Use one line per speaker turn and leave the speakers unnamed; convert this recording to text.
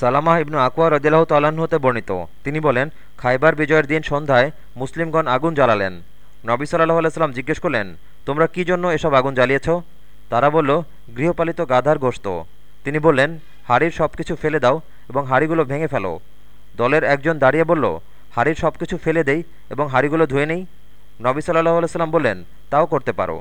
সালামাহ ইবনু Aqua রদিল্লাহ তাল্লাহ্ন হতে বর্ণিত। তিনি বলেন, খাইবার বিজয়ের দিন সন্ধ্যায় মুসলিমগণ আগুন জ্বালালেন। নবী সাল্লাহ আলাইসাল্লাম জিজ্ঞেস করলেন, তোমরা কি জন্য এসব আগুন জ্বালিয়েছ? তারা বলল, গৃহপালিত গাধার গোস্ত তিনি বললেন, হাড়ির সব কিছু ফেলে দাও এবং হাড়িগুলো ভেঙে ফেলো। দলের একজন দাঁড়িয়ে বলল, হাড়ির সব কিছু ফেলে দেই এবং হাড়িগুলো ধুয়ে নেই? নবী সাল্লাহ আলাইসাল্লাম বললেন, তাও করতে পারো।